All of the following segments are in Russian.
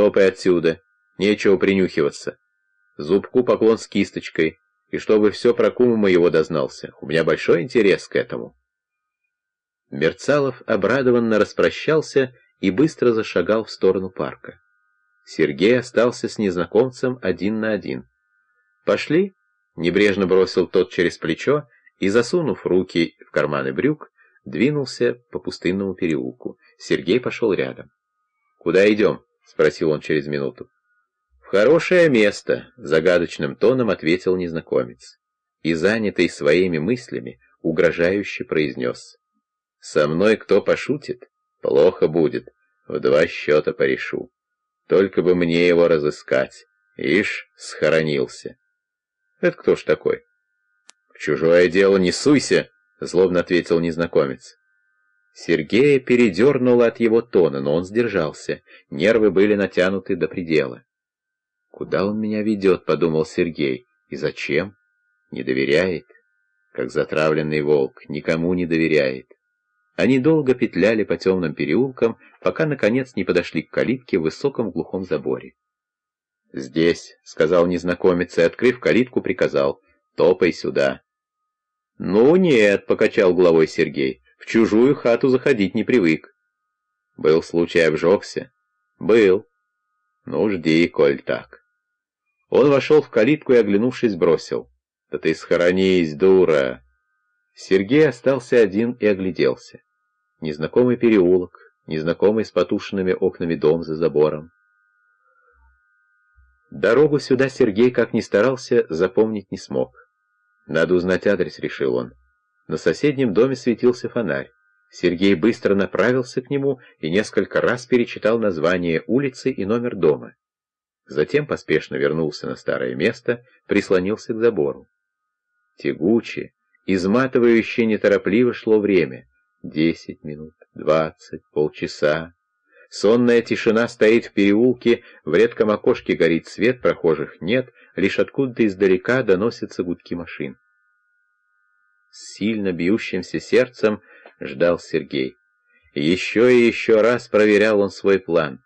топай отсюда, нечего принюхиваться. Зубку поклон с кисточкой, и чтобы все про кума моего дознался. У меня большой интерес к этому. Мерцалов обрадованно распрощался и быстро зашагал в сторону парка. Сергей остался с незнакомцем один на один. «Пошли?» — небрежно бросил тот через плечо и, засунув руки в карманы брюк, двинулся по пустынному переулку. Сергей пошел рядом. «Куда идем?» — спросил он через минуту. «В хорошее место», — загадочным тоном ответил незнакомец. И, занятый своими мыслями, угрожающе произнес. «Со мной кто пошутит? Плохо будет. В два счета порешу. Только бы мне его разыскать. Ишь, схоронился». «Это кто ж такой?» «В чужое дело не суйся!» — злобно ответил незнакомец. Сергея передернуло от его тона, но он сдержался. Нервы были натянуты до предела. «Куда он меня ведет?» — подумал Сергей. «И зачем? Не доверяет?» Как затравленный волк, никому не доверяет. Они долго петляли по темным переулкам, пока, наконец, не подошли к калитке в высоком глухом заборе. «Здесь», — сказал незнакомец и, открыв калитку, приказал, — «топай сюда». «Ну нет», — покачал головой Сергей, — «в чужую хату заходить не привык». «Был случай, обжегся?» «Был». «Ну, жди, коль так». Он вошел в калитку и, оглянувшись, бросил. «Да ты схоронись, дура!» Сергей остался один и огляделся. Незнакомый переулок, незнакомый с потушенными окнами дом за забором. Дорогу сюда Сергей, как ни старался, запомнить не смог. Надо узнать адрес, решил он. На соседнем доме светился фонарь. Сергей быстро направился к нему и несколько раз перечитал название улицы и номер дома. Затем поспешно вернулся на старое место, прислонился к забору. Тягуче, изматывающе неторопливо шло время. Десять минут, двадцать, полчаса. Сонная тишина стоит в переулке, в редком окошке горит свет, прохожих нет, лишь откуда-то издалека доносятся гудки машин. С сильно бьющимся сердцем ждал Сергей. Еще и еще раз проверял он свой план.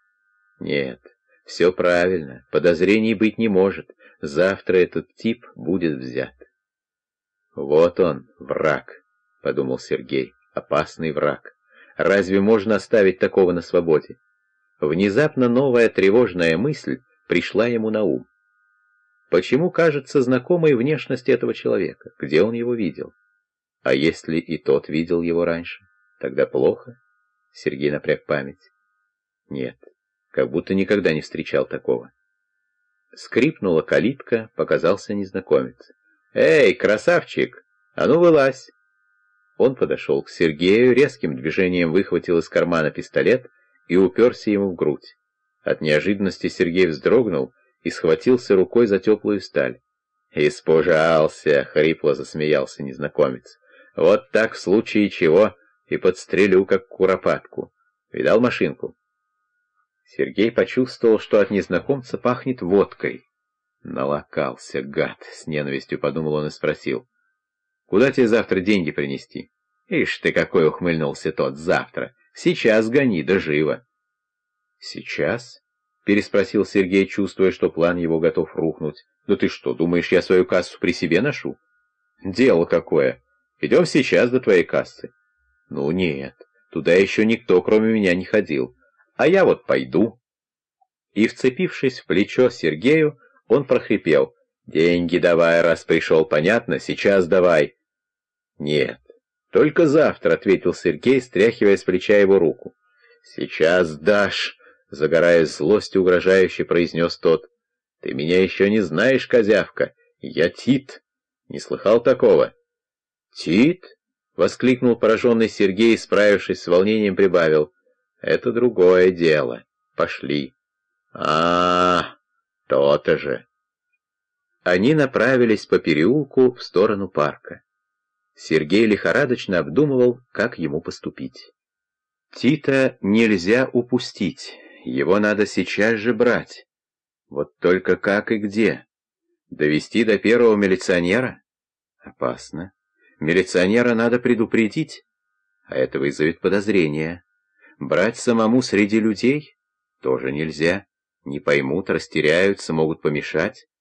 Нет, все правильно, подозрений быть не может, завтра этот тип будет взят. Вот он, враг, — подумал Сергей, — опасный враг. Разве можно оставить такого на свободе? Внезапно новая тревожная мысль пришла ему на ум. Почему кажется знакомой внешность этого человека? Где он его видел? А если и тот видел его раньше? Тогда плохо? Сергей напряг память. Нет, как будто никогда не встречал такого. Скрипнула калитка, показался незнакомец. «Эй, красавчик! А ну вылазь!» Он подошел к Сергею, резким движением выхватил из кармана пистолет и уперся ему в грудь. От неожиданности Сергей вздрогнул и схватился рукой за теплую сталь. «Испужался!» — хрипло засмеялся незнакомец. «Вот так в случае чего и подстрелю, как куропатку. Видал машинку?» Сергей почувствовал, что от незнакомца пахнет водкой. «Налокался, гад!» — с ненавистью подумал он и спросил. Куда тебе завтра деньги принести? Ишь ты какой ухмыльнулся тот, завтра. Сейчас гони, да живо. Сейчас? Переспросил Сергей, чувствуя, что план его готов рухнуть. Да ты что, думаешь, я свою кассу при себе ношу? Дело какое. Идем сейчас до твоей кассы. Ну нет, туда еще никто, кроме меня, не ходил. А я вот пойду. И, вцепившись в плечо Сергею, он прохрипел. «Деньги давай, раз пришел, понятно? Сейчас давай». «Нет, только завтра», — ответил Сергей, стряхивая с плеча его руку. «Сейчас дашь», — загораясь злостью угрожающе произнес тот. «Ты меня еще не знаешь, козявка. Я Тит. Не слыхал такого?» «Тит?» — воскликнул пораженный Сергей, справившись с волнением, прибавил. «Это другое дело. Пошли». «А, то-то же». Они направились по переулку в сторону парка. Сергей лихорадочно обдумывал, как ему поступить. Тита нельзя упустить, его надо сейчас же брать. Вот только как и где? Довести до первого милиционера? Опасно. Милиционера надо предупредить, а это вызовет подозрение. Брать самому среди людей? Тоже нельзя. Не поймут, растеряются, могут помешать.